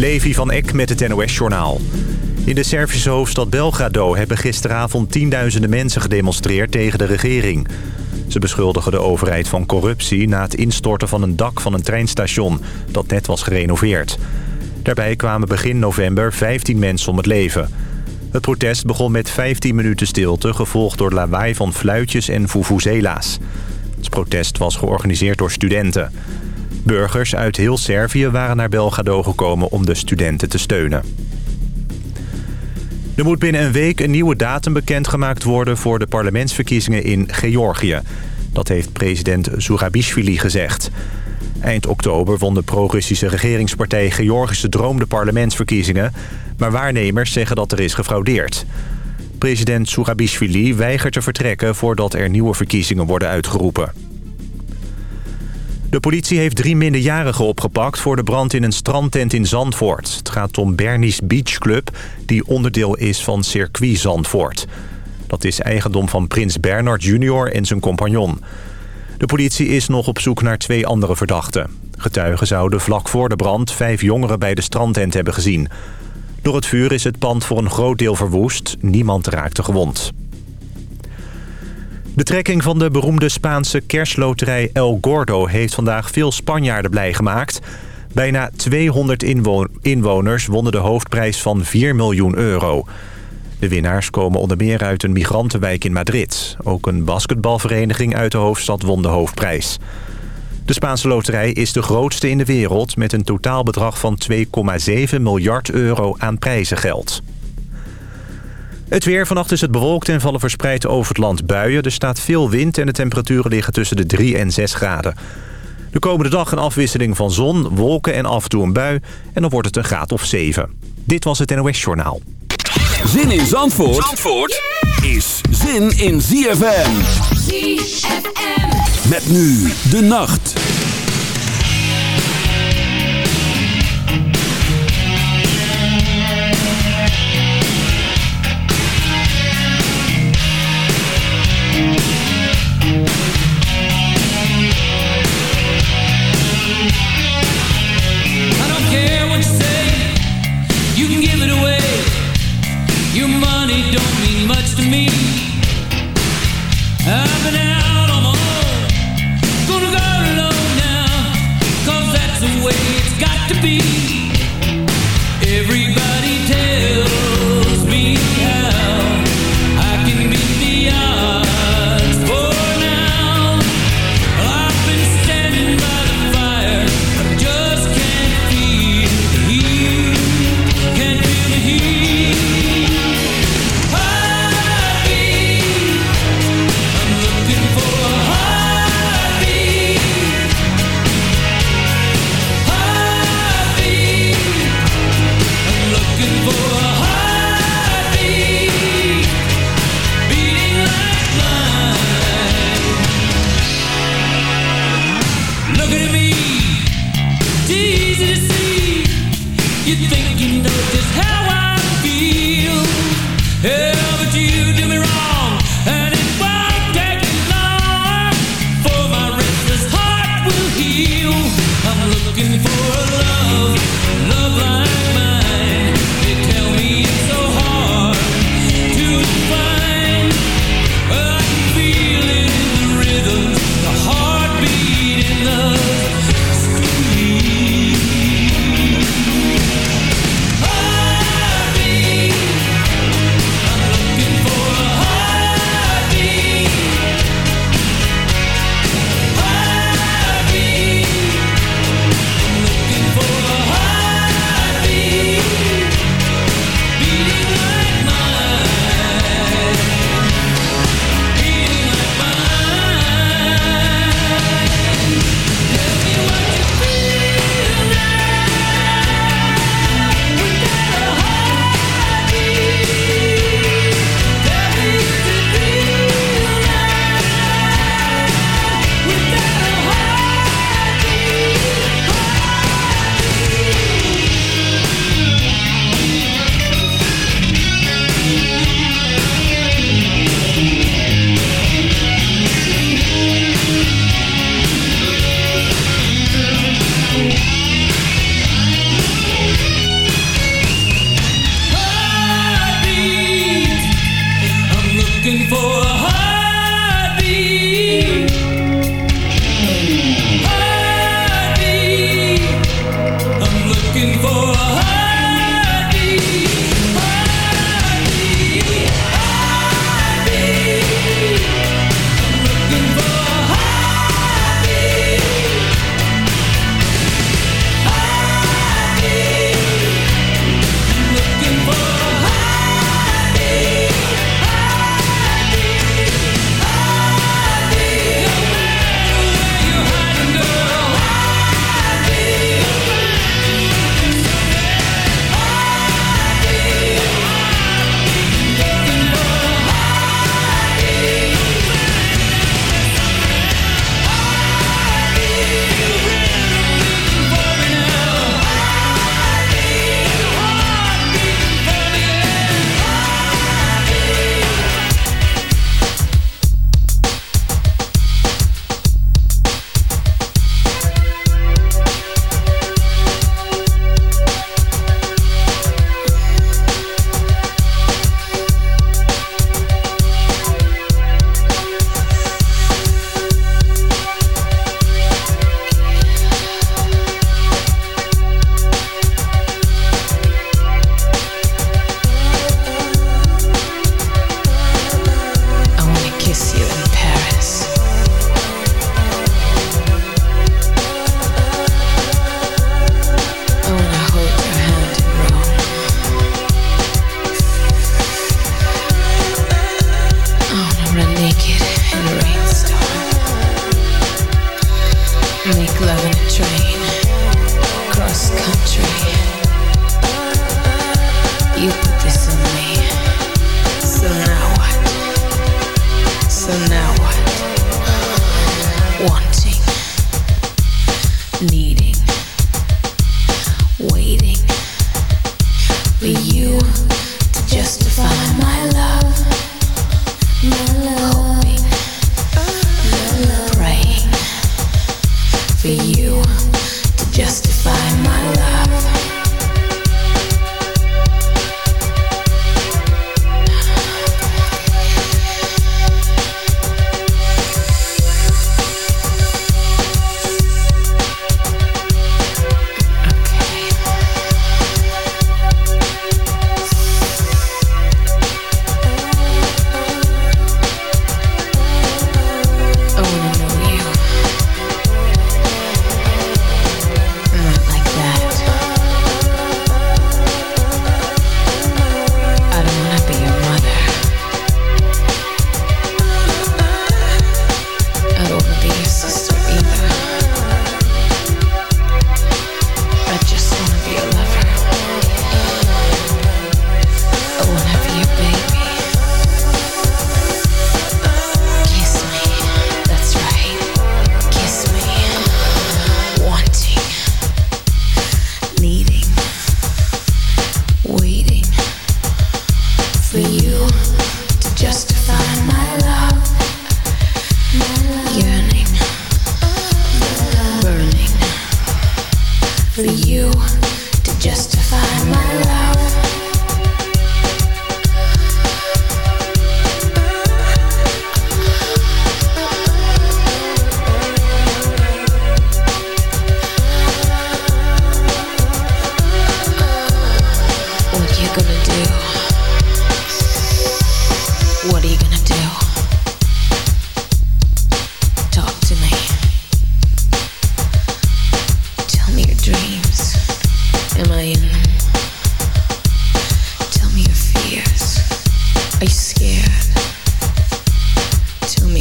Levi van Eck met het NOS-journaal. In de Servische hoofdstad Belgrado hebben gisteravond tienduizenden mensen gedemonstreerd tegen de regering. Ze beschuldigen de overheid van corruptie na het instorten van een dak van een treinstation dat net was gerenoveerd. Daarbij kwamen begin november 15 mensen om het leven. Het protest begon met 15 minuten stilte, gevolgd door lawaai van fluitjes en vuvuzela's. Het protest was georganiseerd door studenten. Burgers uit heel Servië waren naar Belgrado gekomen om de studenten te steunen. Er moet binnen een week een nieuwe datum bekendgemaakt worden... voor de parlementsverkiezingen in Georgië. Dat heeft president Zurabishvili gezegd. Eind oktober won de pro-Russische regeringspartij Georgische Droom de parlementsverkiezingen... maar waarnemers zeggen dat er is gefraudeerd. President Zurabishvili weigert te vertrekken voordat er nieuwe verkiezingen worden uitgeroepen. De politie heeft drie minderjarigen opgepakt voor de brand in een strandtent in Zandvoort. Het gaat om Bernie's Beach Club, die onderdeel is van Circuit Zandvoort. Dat is eigendom van prins Bernard Jr. en zijn compagnon. De politie is nog op zoek naar twee andere verdachten. Getuigen zouden vlak voor de brand vijf jongeren bij de strandtent hebben gezien. Door het vuur is het pand voor een groot deel verwoest. Niemand raakte gewond. De trekking van de beroemde Spaanse kerstloterij El Gordo... heeft vandaag veel Spanjaarden blij gemaakt. Bijna 200 inwoners wonnen de hoofdprijs van 4 miljoen euro. De winnaars komen onder meer uit een migrantenwijk in Madrid. Ook een basketbalvereniging uit de hoofdstad won de hoofdprijs. De Spaanse loterij is de grootste in de wereld... met een totaalbedrag van 2,7 miljard euro aan prijzengeld. Het weer. Vannacht is het bewolkt en vallen verspreid over het land buien. Er staat veel wind en de temperaturen liggen tussen de 3 en 6 graden. De komende dag een afwisseling van zon, wolken en af en toe een bui. En dan wordt het een graad of 7. Dit was het NOS Journaal. Zin in Zandvoort, Zandvoort is zin in ZFM. ZFM. Met nu de nacht.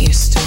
used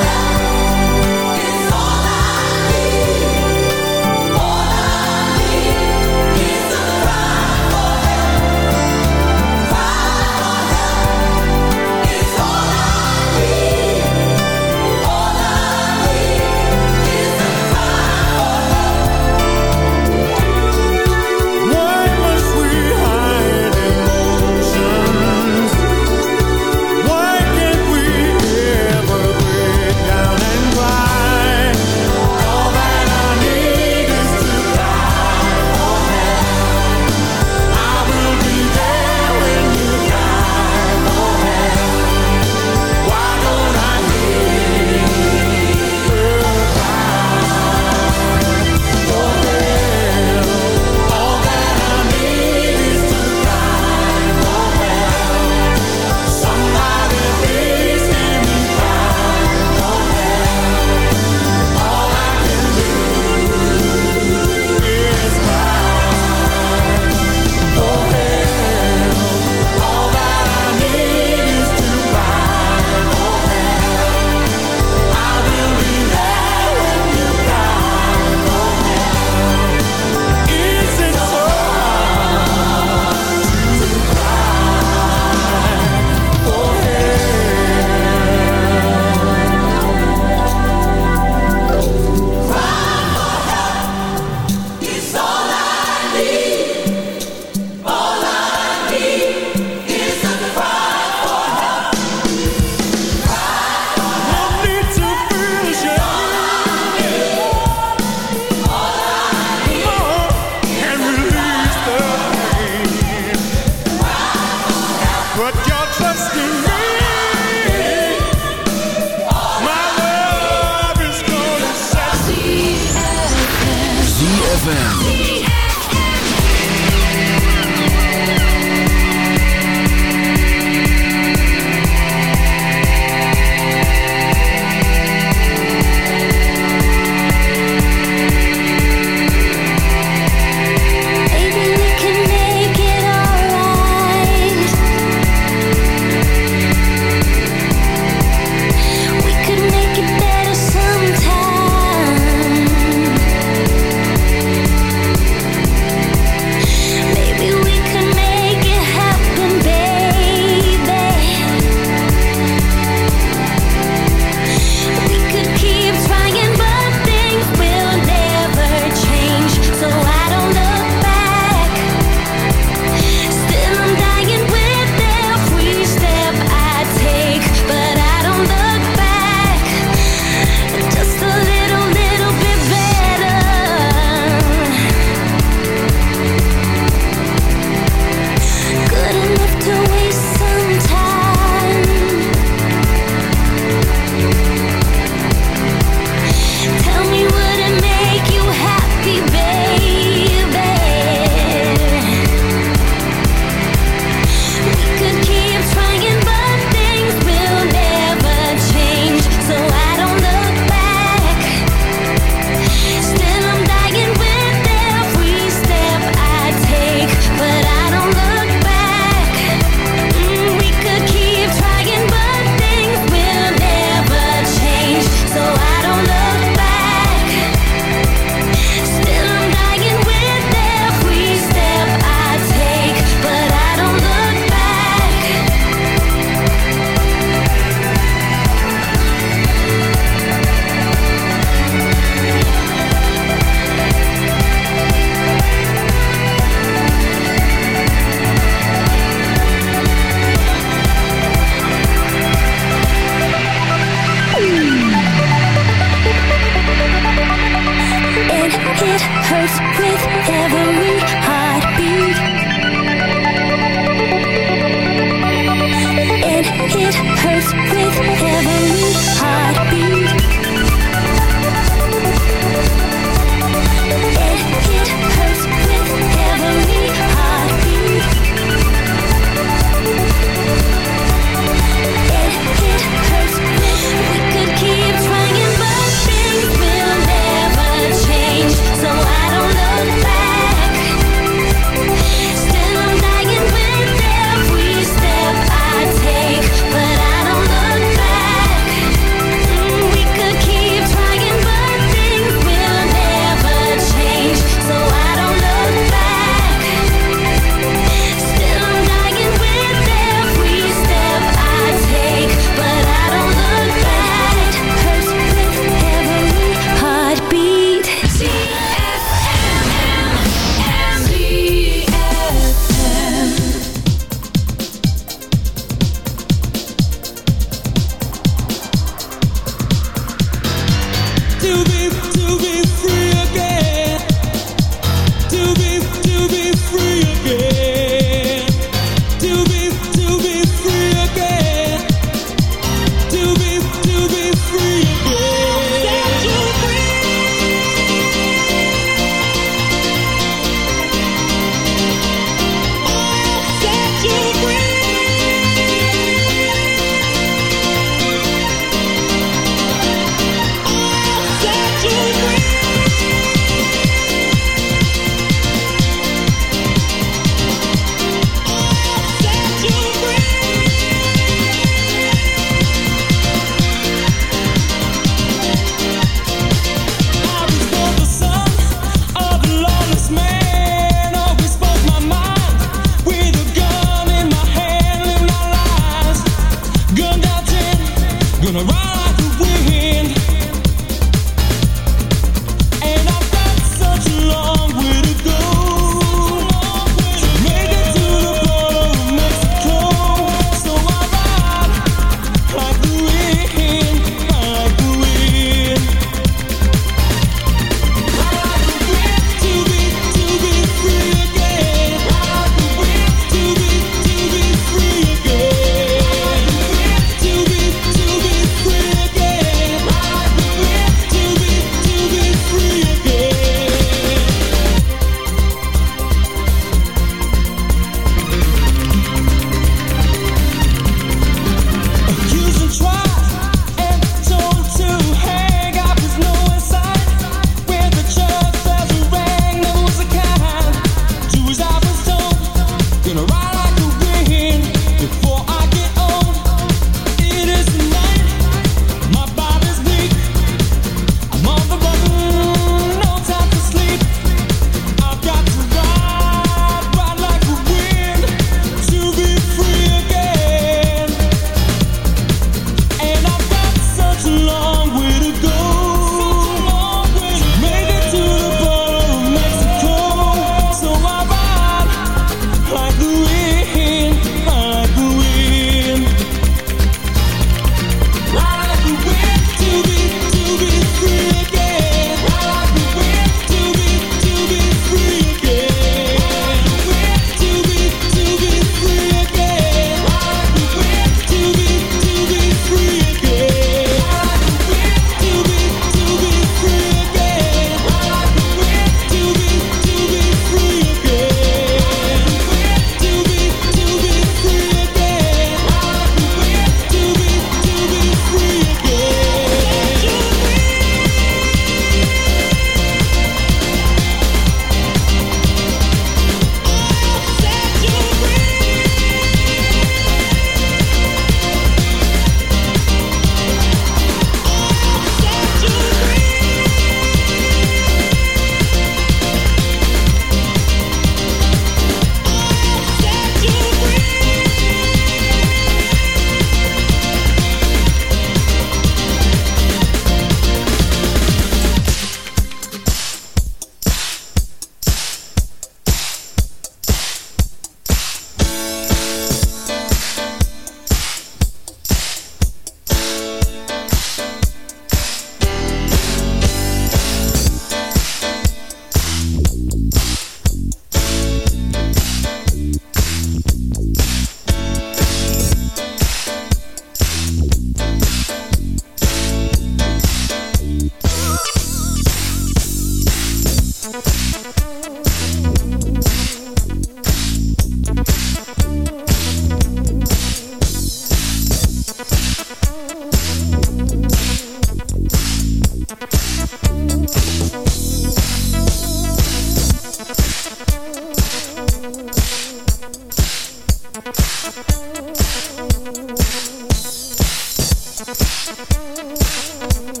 Thank you.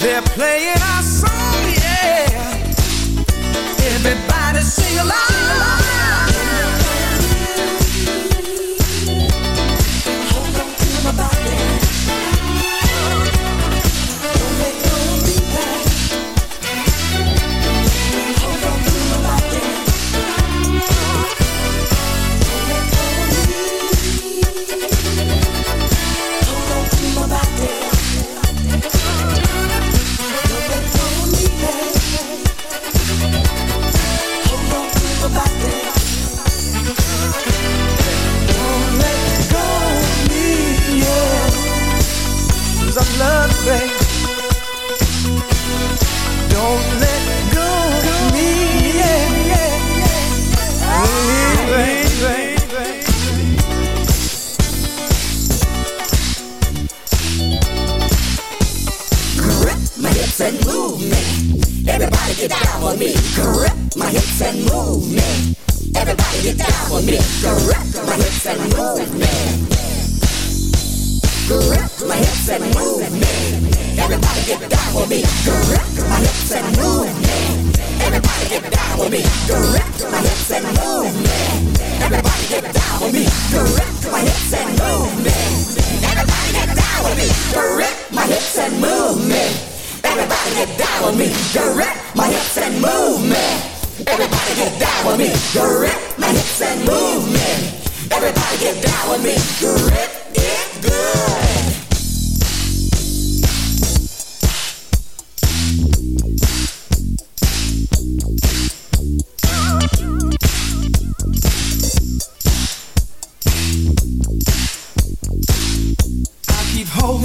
They're playing our song, yeah. Everybody sing along.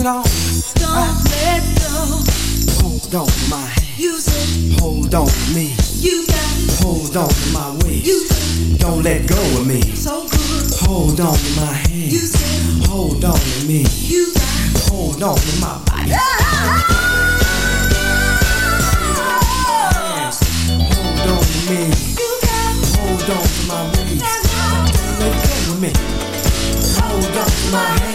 it on. Don't I, let go. Hold on to my hand. Use it. Hold on to me. You got. Hold on to my waist. Use it. Don't let go of me. So good. Hold on to my hand. Use it. Hold on to me. You got. Hold on to my body. You got. Hold on to my waist. Don't let go of me. Hold on to my hand.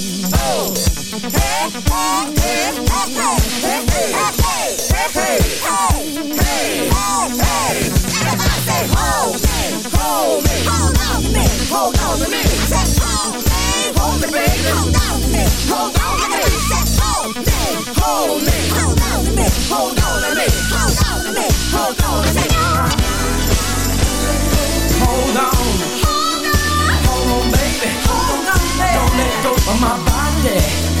my body.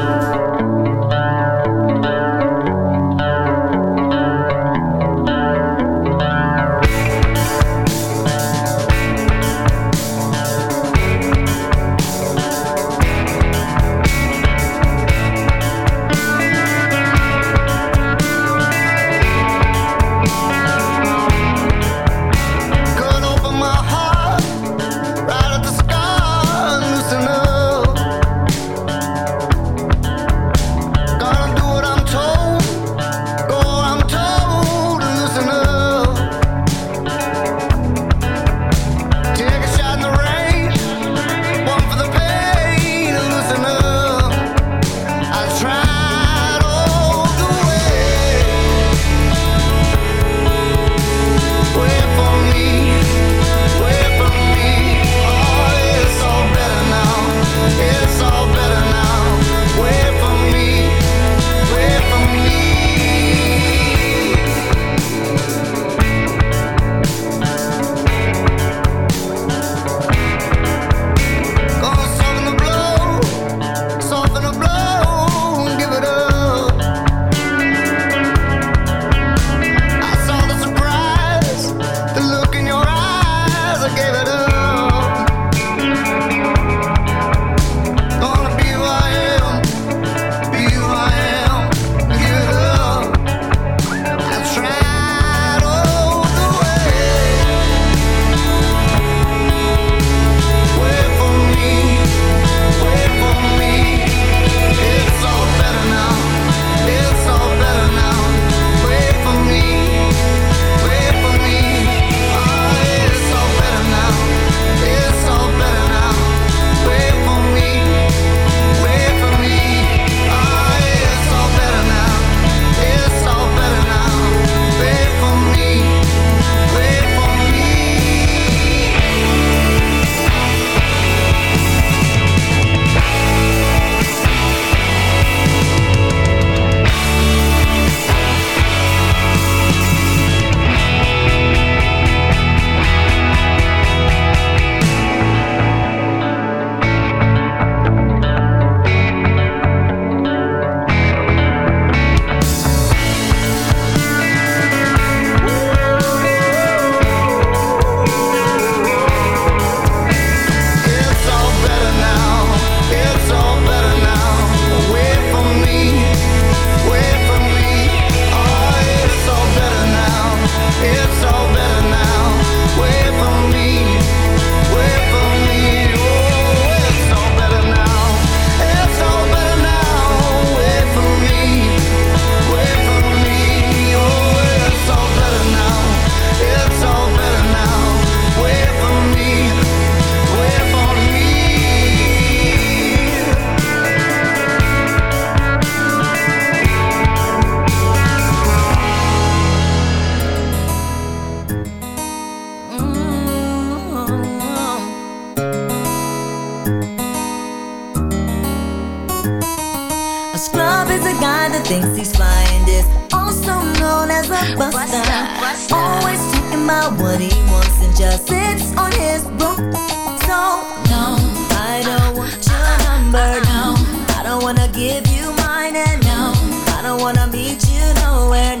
wanna meet you nowhere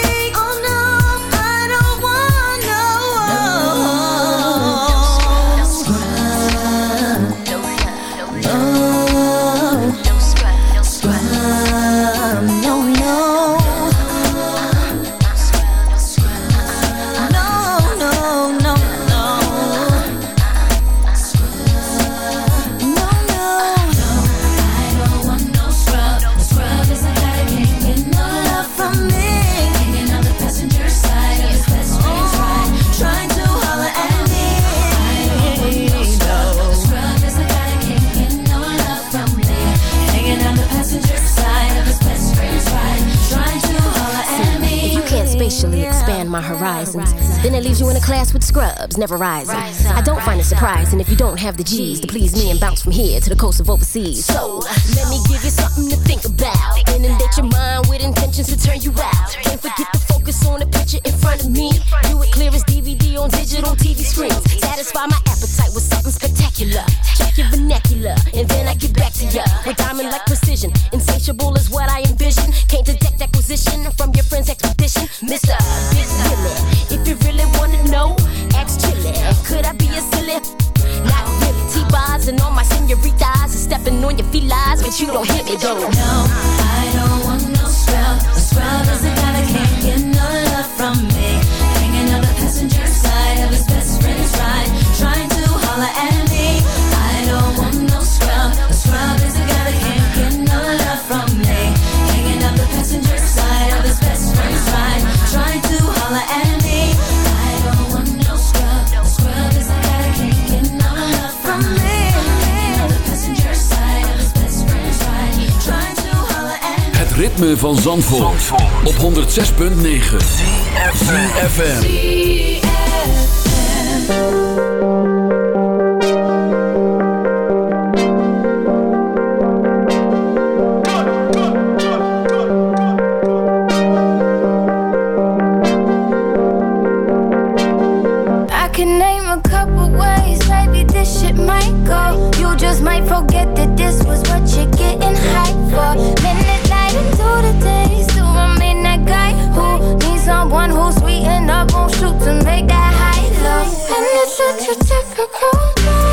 Then it leaves you in a class with scrubs, never rising. Rise up, I don't find it surprising up. if you don't have the G's to please me and bounce from here to the coast of overseas. So, let me give you something to think about. Inundate your mind with intentions to turn you out. Can't forget the focus on the picture in front of me. Do it clear as DVD on digital TV screens. Satisfy my appetite with something spectacular. Check your vernacular, and then I get back to ya with diamond like precision. Insatiable is what I envision. Can't detect acquisition from your friend's expedition, Mister. Really, if you really wanna know, ask Chili. Could I be a silly? Not really. T-bars and all my senoritas and stepping on your feet felines, but you don't hit me though. No, I don't want no spell. Brothers and gotta can't get no love from me. ritme van Zandvoort, Zandvoort. op 106.9 CFFM Might go. You just might forget that this was what you're getting hyped for shoot to make that high love. And it's such a typical love.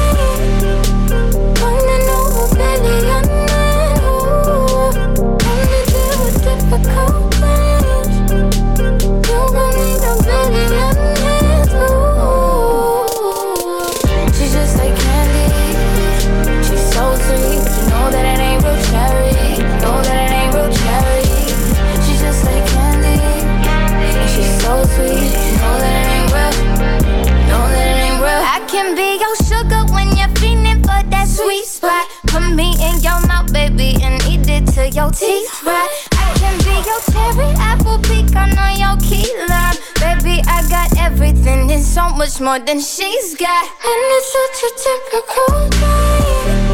your teeth right. I can be your cherry apple pecan on your key lime. Baby, I got everything and so much more than she's got. And it's such a typical night.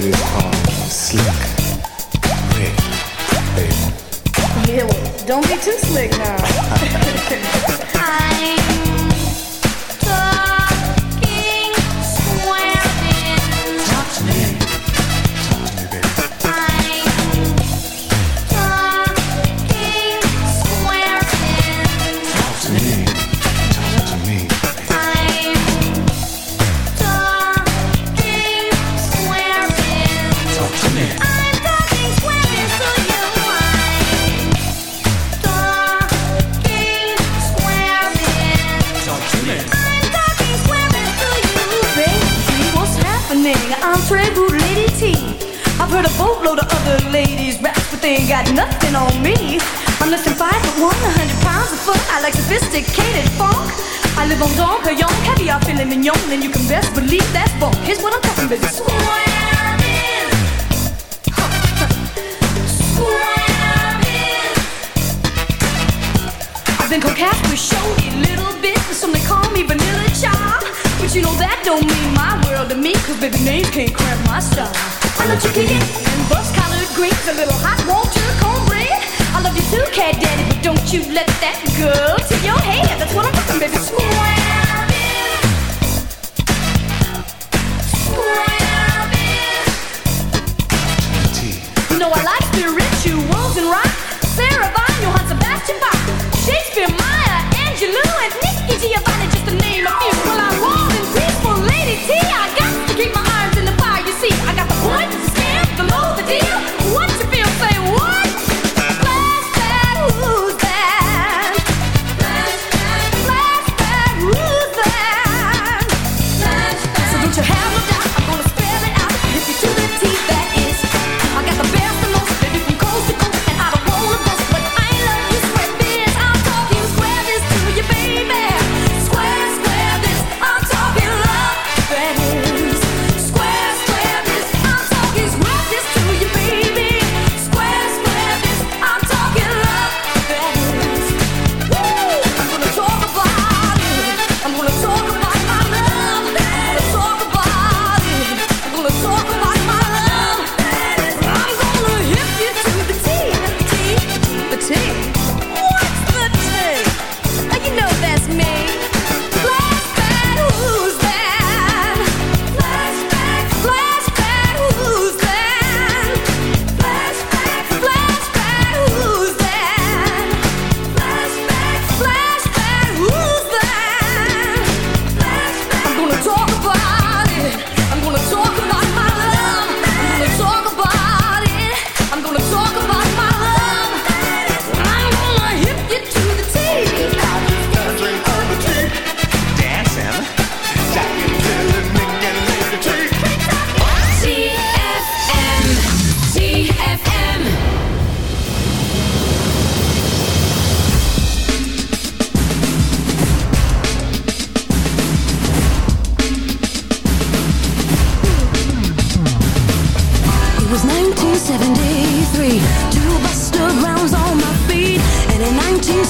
slick, Rick. Yeah, don't be too slick now.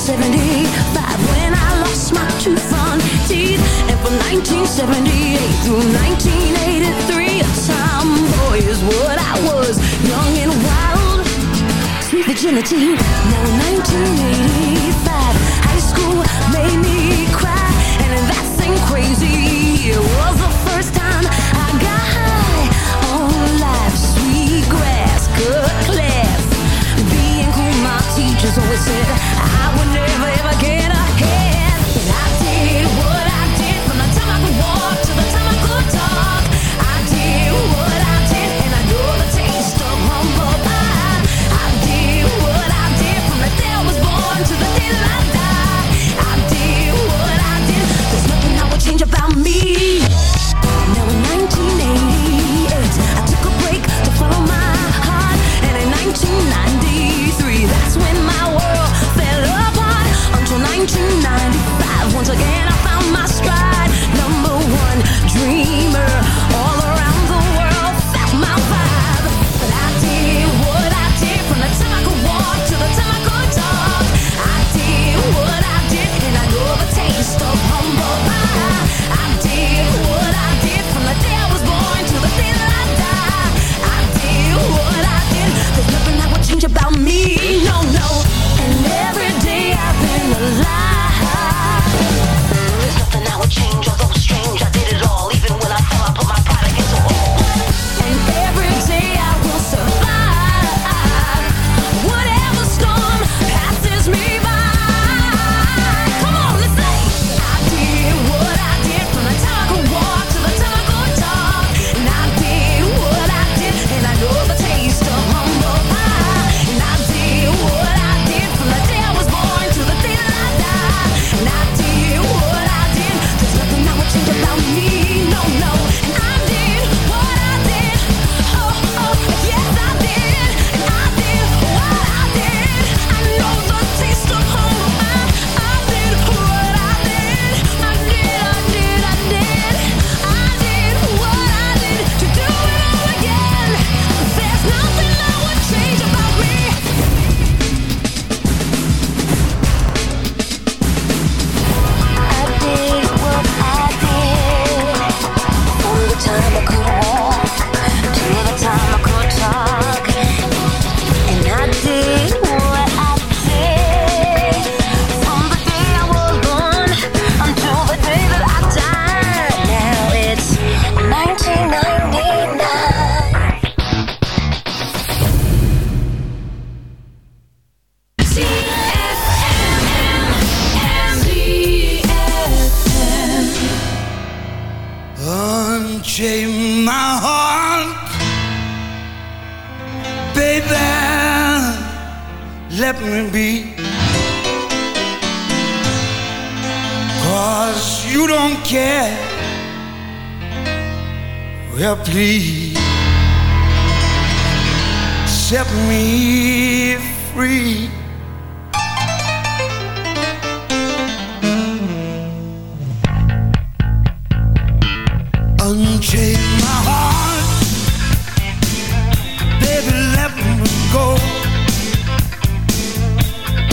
1975 when I lost my two front teeth And from 1978 through 1983 A tomboy is what I was Young and wild, sweet virginity Now 1985, high school made me cry And that same crazy year was the I would never. 1995. Once again, I found my stride. Number one dreamer, all around the world, felt my vibe. But I did what I did from the time I could walk to the time I could talk. I did what I did, and I know the taste of humble pie. I did what I did from the day I was born to the day that I die. I did what I did. There's nothing that would change about me the light.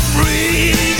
free.